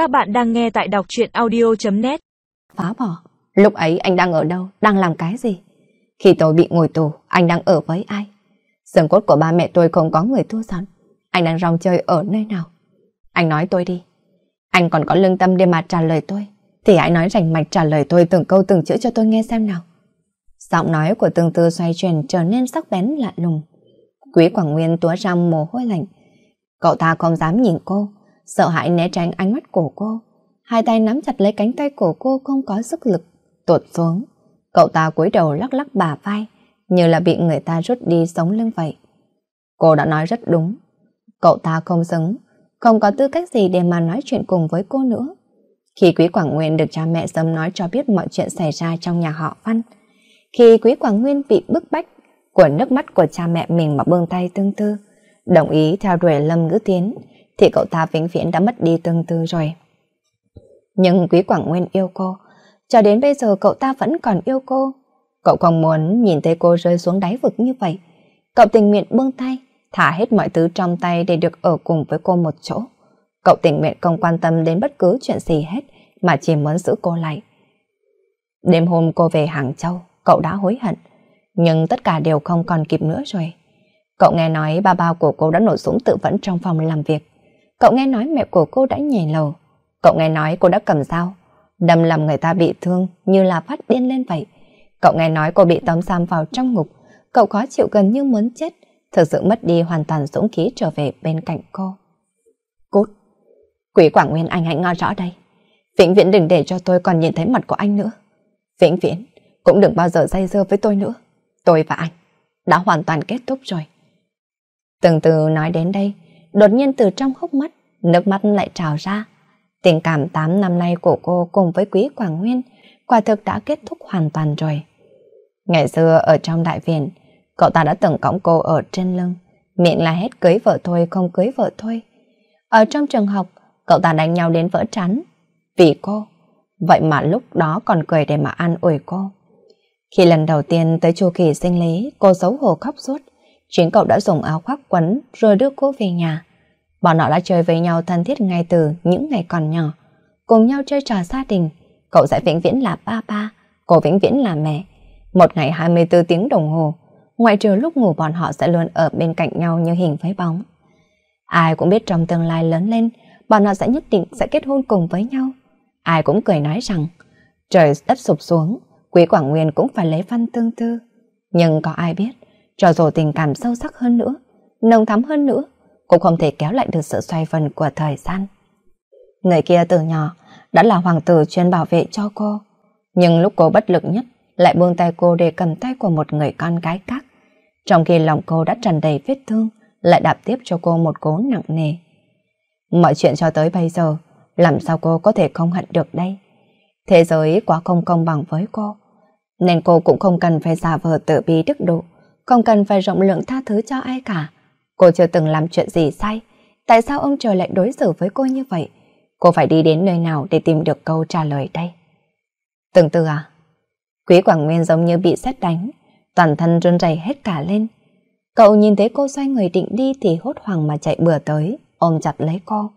Các bạn đang nghe tại đọc chuyện audio.net Phá bỏ. Lúc ấy anh đang ở đâu? Đang làm cái gì? Khi tôi bị ngồi tù, anh đang ở với ai? sườn cốt của ba mẹ tôi không có người thu sẵn. Anh đang rong chơi ở nơi nào? Anh nói tôi đi. Anh còn có lương tâm để mà trả lời tôi. Thì hãy nói rành mạch trả lời tôi từng câu từng chữ cho tôi nghe xem nào. Giọng nói của tương tư xoay chuyển trở nên sắc bén lạ lùng. Quý Quảng Nguyên túa ra mồ hôi lạnh. Cậu ta không dám nhìn cô, sợ hãi né tránh ánh mắt của cô. Hai tay nắm chặt lấy cánh tay của cô không có sức lực, tuột xuống. Cậu ta cúi đầu lắc lắc bà vai, như là bị người ta rút đi sống lưng vậy. Cô đã nói rất đúng. Cậu ta không xứng, không có tư cách gì để mà nói chuyện cùng với cô nữa. Khi Quý Quảng Nguyên được cha mẹ sớm nói cho biết mọi chuyện xảy ra trong nhà họ Văn, khi Quý Quảng Nguyên bị bức bách của nước mắt của cha mẹ mình mà buông tay tương tư, đồng ý theo đuổi Lâm Ngữ Tiến, thì cậu ta vĩnh viễn đã mất đi tương tư rồi. Nhưng Quý Quảng Nguyên yêu cô, cho đến bây giờ cậu ta vẫn còn yêu cô. Cậu không muốn nhìn thấy cô rơi xuống đáy vực như vậy. Cậu tình nguyện buông tay, thả hết mọi thứ trong tay để được ở cùng với cô một chỗ. Cậu tình nguyện không quan tâm đến bất cứ chuyện gì hết, mà chỉ muốn giữ cô lại. Đêm hôm cô về Hàng Châu, cậu đã hối hận, nhưng tất cả đều không còn kịp nữa rồi. Cậu nghe nói ba bao của cô đã nổ súng tự vẫn trong phòng làm việc. Cậu nghe nói mẹ của cô đã nhảy lầu. Cậu nghe nói cô đã cầm dao, đâm làm người ta bị thương như là phát điên lên vậy. Cậu nghe nói cô bị tóm giam vào trong ngục. Cậu khó chịu gần như muốn chết, thực sự mất đi hoàn toàn dũng khí trở về bên cạnh cô. Cút! Quỷ Quảng Nguyên anh hãy nghe rõ đây. Vĩnh viễn đừng để cho tôi còn nhìn thấy mặt của anh nữa. Vĩnh viễn cũng đừng bao giờ dây dưa với tôi nữa. Tôi và anh đã hoàn toàn kết thúc rồi. Từng từ nói đến đây, đột nhiên từ trong hốc mắt, nước mắt lại trào ra. Tình cảm 8 năm nay của cô cùng với Quý Quảng Nguyên quả thực đã kết thúc hoàn toàn rồi. Ngày xưa ở trong đại viện, cậu ta đã từng cõng cô ở trên lưng, miệng là hết cưới vợ thôi không cưới vợ thôi. Ở trong trường học, cậu ta đánh nhau đến vỡ trán vì cô. Vậy mà lúc đó còn cười để mà an ủi cô. Khi lần đầu tiên tới chu kỳ sinh lý, cô xấu hổ khóc suốt. Chính cậu đã dùng áo khoác quấn rồi đưa cô về nhà. Bọn họ đã chơi với nhau thân thiết ngay từ những ngày còn nhỏ. Cùng nhau chơi trò gia đình. Cậu sẽ vĩnh viễn là ba ba, cô vĩnh viễn là mẹ. Một ngày 24 tiếng đồng hồ, ngoại trừ lúc ngủ bọn họ sẽ luôn ở bên cạnh nhau như hình với bóng. Ai cũng biết trong tương lai lớn lên, bọn họ sẽ nhất định sẽ kết hôn cùng với nhau. Ai cũng cười nói rằng, trời đất sụp xuống, Quý Quảng Nguyên cũng phải lấy văn tương tư. Nhưng có ai biết, cho dù tình cảm sâu sắc hơn nữa, nồng thắm hơn nữa, cũng không thể kéo lại được sự xoay vần của thời gian. Người kia từ nhỏ đã là hoàng tử chuyên bảo vệ cho cô, nhưng lúc cô bất lực nhất lại buông tay cô để cầm tay của một người con gái khác. Trong khi lòng cô đã tràn đầy vết thương, lại đạp tiếp cho cô một cố nặng nề. Mọi chuyện cho tới bây giờ, làm sao cô có thể không hận được đây? Thế giới quá không công bằng với cô, nên cô cũng không cần phải giả vờ tự bi đức độ, không cần phải rộng lượng tha thứ cho ai cả. Cô chưa từng làm chuyện gì sai, tại sao ông trời lại đối xử với cô như vậy? Cô phải đi đến nơi nào để tìm được câu trả lời đây? Từng từ à? Quý Quảng Nguyên giống như bị xét đánh, toàn thân run rẩy hết cả lên. Cậu nhìn thấy cô xoay người định đi thì hốt hoảng mà chạy bừa tới, ôm chặt lấy cô.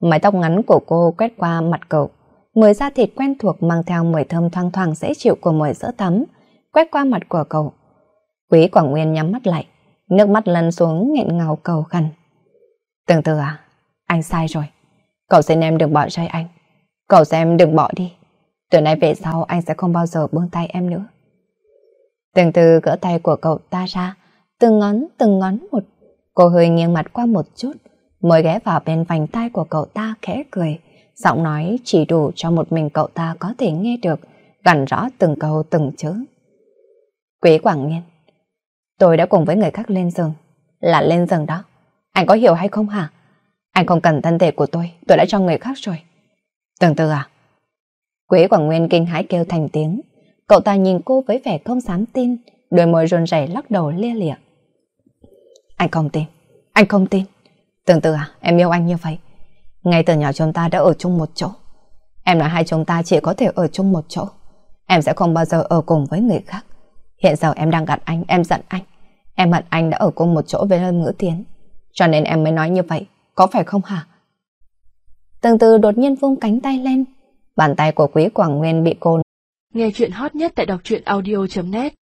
Mái tóc ngắn của cô quét qua mặt cậu, mùi da thịt quen thuộc mang theo mùi thơm thoang thoảng dễ chịu của mùi sữa tắm, quét qua mặt của cậu. Quý Quảng Nguyên nhắm mắt lại, nước mắt lăn xuống nghẹn ngào cầu khẩn. Từng từ à, anh sai rồi. Cậu xin em đừng bỏ rơi anh. Cậu xem em đừng bỏ đi. Từ nay về sau anh sẽ không bao giờ buông tay em nữa. Từng từ gỡ tay của cậu ta ra, từng ngón từng ngón một. Cô hơi nghiêng mặt qua một chút, mới ghé vào bên vành tay của cậu ta khẽ cười. Giọng nói chỉ đủ cho một mình cậu ta có thể nghe được, gần rõ từng câu từng chữ. Quý Quảng Nghiên, tôi đã cùng với người khác lên giường, là lên giường đó. Anh có hiểu hay không hả? Anh không cần thân thể của tôi, tôi đã cho người khác rồi. Từng tư à? quế Quảng Nguyên kinh hãi kêu thành tiếng. Cậu ta nhìn cô với vẻ không dám tin, đôi môi run rẩy lắc đầu lia lịa. Anh không tin, anh không tin. Từng tư à, em yêu anh như vậy. Ngay từ nhỏ chúng ta đã ở chung một chỗ. Em nói hai chúng ta chỉ có thể ở chung một chỗ. Em sẽ không bao giờ ở cùng với người khác. Hiện giờ em đang gạt anh, em giận anh. Em hận anh đã ở cùng một chỗ với Lâm Ngữ Tiến. Cho nên em mới nói như vậy, có phải không hả? Từng từ đột nhiên vung cánh tay lên. Bàn tay của quý Quảng Nguyên bị cô. Nghe chuyện hot nhất tại đọc truyện audio.net